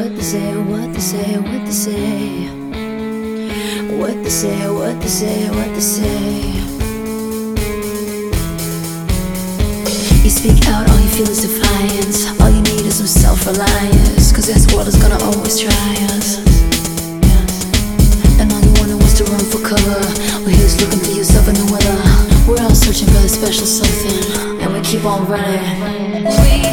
say, what they say, what they say. What they say, what they say, what they say. You speak out, all you feel is defiance. All you need is some self reliance. Cause this world is gonna always try us. And all you wanted was to run for cover. Well, here's looking for yourself in the weather. We're all searching for a special something. And we keep on running. We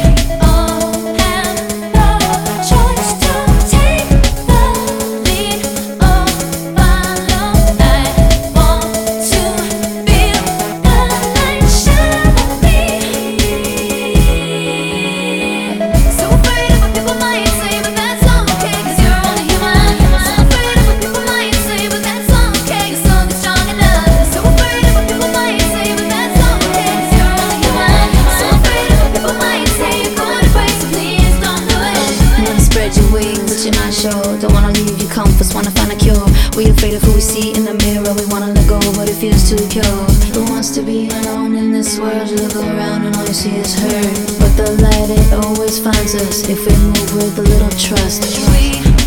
Don't wanna leave your comforts, wanna find a cure. We afraid of who we see in the mirror. We wanna let go, but it feels too pure. Who wants to be alone in this world? You look around and all you see is hurt. But the light, it always finds us if we move with a little trust. We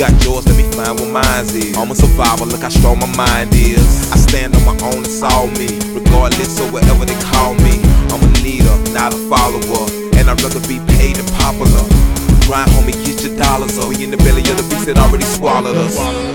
got yours, let me find what mine is. I'm a survivor, look how strong my mind is. I stand on my own, it's all me. Regardless of whatever they call me. I'm a leader, not a follower. I'd rather be paid than popular. Grind, homie, get your dollars up. We in the belly of the beast that already swallowed us.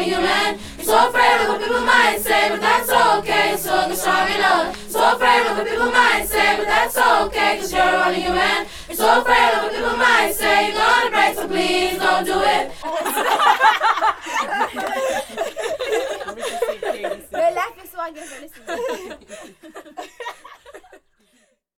You men, so afraid of what people might say, but that's okay. So I'm strong enough. So afraid of what people might say, but that's okay. Cause you're only human. You're so afraid of what people might say. You're gonna break, so please don't do it. They're laughing so I guess they're listening.